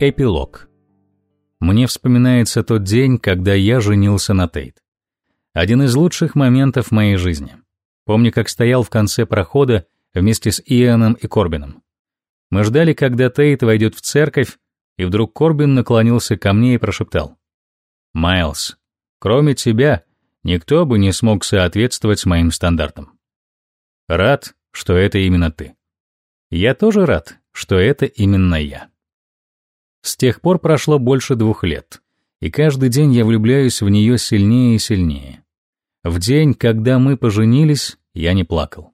Эпилог. Мне вспоминается тот день, когда я женился на Тейт. Один из лучших моментов моей жизни. Помню, как стоял в конце прохода вместе с Ианом и Корбином. Мы ждали, когда Тейт войдет в церковь, и вдруг Корбин наклонился ко мне и прошептал. «Майлз, кроме тебя, никто бы не смог соответствовать моим стандартам. Рад, что это именно ты. Я тоже рад, что это именно я». С тех пор прошло больше двух лет, и каждый день я влюбляюсь в нее сильнее и сильнее. В день, когда мы поженились, я не плакал.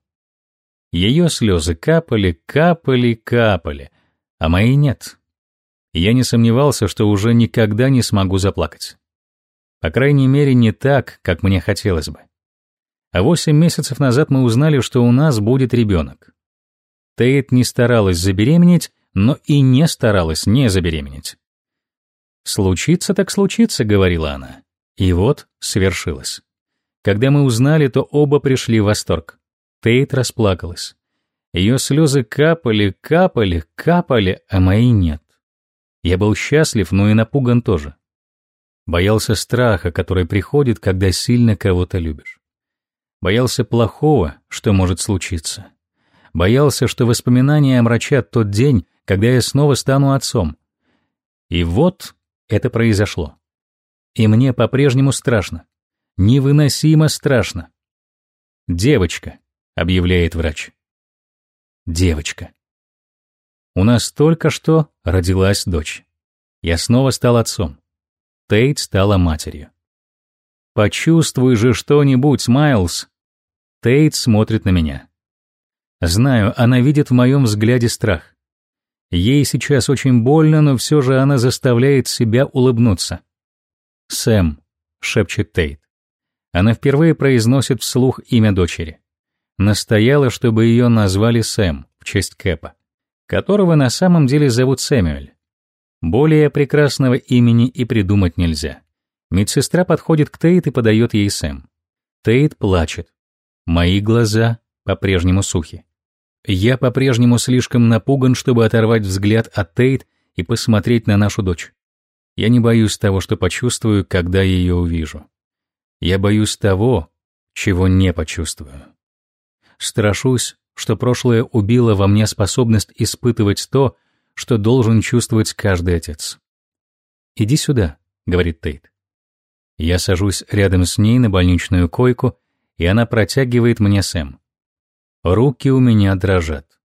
Ее слезы капали, капали, капали, а мои нет. Я не сомневался, что уже никогда не смогу заплакать. По крайней мере, не так, как мне хотелось бы. А восемь месяцев назад мы узнали, что у нас будет ребенок. Тейт не старалась забеременеть, но и не старалась не забеременеть. «Случится так случится», — говорила она. И вот свершилось. Когда мы узнали, то оба пришли в восторг. Тейт расплакалась. Ее слезы капали, капали, капали, а мои нет. Я был счастлив, но и напуган тоже. Боялся страха, который приходит, когда сильно кого-то любишь. Боялся плохого, что может случиться. Боялся, что воспоминания омрачат тот день, когда я снова стану отцом. И вот это произошло. И мне по-прежнему страшно. Невыносимо страшно. «Девочка», — объявляет врач. «Девочка». У нас только что родилась дочь. Я снова стал отцом. Тейт стала матерью. «Почувствуй же что-нибудь, Майлз!» Тейт смотрит на меня. Знаю, она видит в моем взгляде страх. Ей сейчас очень больно, но все же она заставляет себя улыбнуться. «Сэм», — шепчет Тейт. Она впервые произносит вслух имя дочери. Настояла, чтобы ее назвали Сэм в честь Кэпа, которого на самом деле зовут Сэмюэль. Более прекрасного имени и придумать нельзя. Медсестра подходит к Тейт и подает ей Сэм. Тейт плачет. Мои глаза по-прежнему сухи. Я по-прежнему слишком напуган, чтобы оторвать взгляд от Тейт и посмотреть на нашу дочь. Я не боюсь того, что почувствую, когда ее увижу. Я боюсь того, чего не почувствую. Страшусь, что прошлое убило во мне способность испытывать то, что должен чувствовать каждый отец. «Иди сюда», — говорит Тейт. Я сажусь рядом с ней на больничную койку, и она протягивает мне Сэм. Руки у меня дрожат.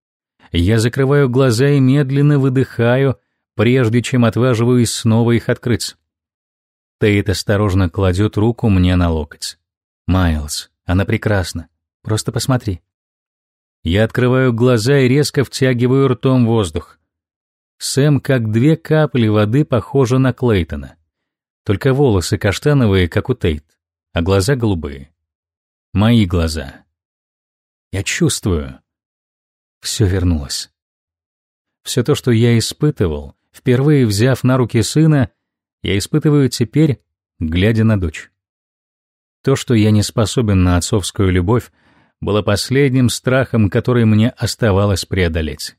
Я закрываю глаза и медленно выдыхаю, прежде чем отваживаюсь снова их открыть. Тейт осторожно кладет руку мне на локоть. «Майлз, она прекрасна. Просто посмотри». Я открываю глаза и резко втягиваю ртом воздух. Сэм, как две капли воды, похожа на Клейтона. Только волосы каштановые, как у Тейт, а глаза голубые. Мои глаза. Я чувствую. Все вернулось. Все то, что я испытывал, впервые взяв на руки сына, я испытываю теперь, глядя на дочь. То, что я не способен на отцовскую любовь, было последним страхом, который мне оставалось преодолеть.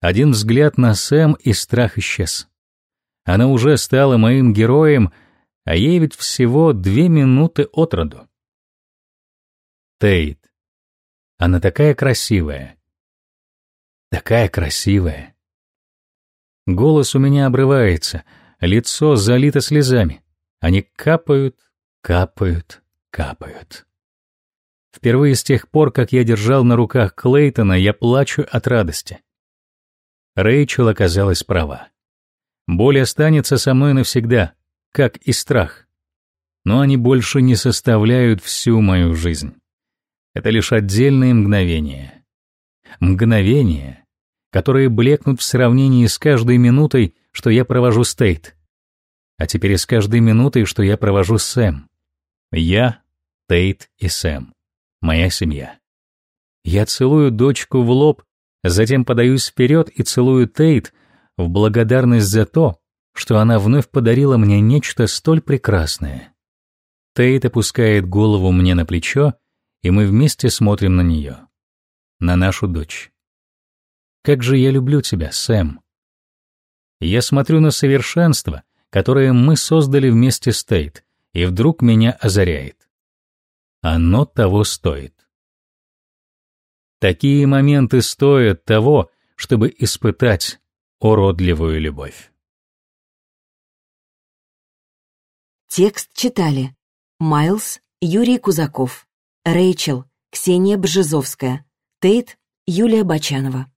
Один взгляд на Сэм, и страх исчез. Она уже стала моим героем, а ей ведь всего две минуты от роду. Тейт. Она такая красивая. Такая красивая. Голос у меня обрывается, лицо залито слезами. Они капают, капают, капают. Впервые с тех пор, как я держал на руках Клейтона, я плачу от радости. Рэйчел оказалась права. Боль останется со мной навсегда, как и страх. Но они больше не составляют всю мою жизнь. Это лишь отдельные мгновения. Мгновения, которые блекнут в сравнении с каждой минутой, что я провожу с Тейт. А теперь и с каждой минутой, что я провожу с Сэм. Я, Тейт и Сэм. Моя семья. Я целую дочку в лоб, затем подаюсь вперед и целую Тейт в благодарность за то, что она вновь подарила мне нечто столь прекрасное. Тейт опускает голову мне на плечо и мы вместе смотрим на нее, на нашу дочь. Как же я люблю тебя, Сэм. Я смотрю на совершенство, которое мы создали вместе с Тейт, и вдруг меня озаряет. Оно того стоит. Такие моменты стоят того, чтобы испытать уродливую любовь. Текст читали Майлз, Юрий Кузаков, Рэйчел, Ксения Бжезовская, Тейт, Юлия Бочанова.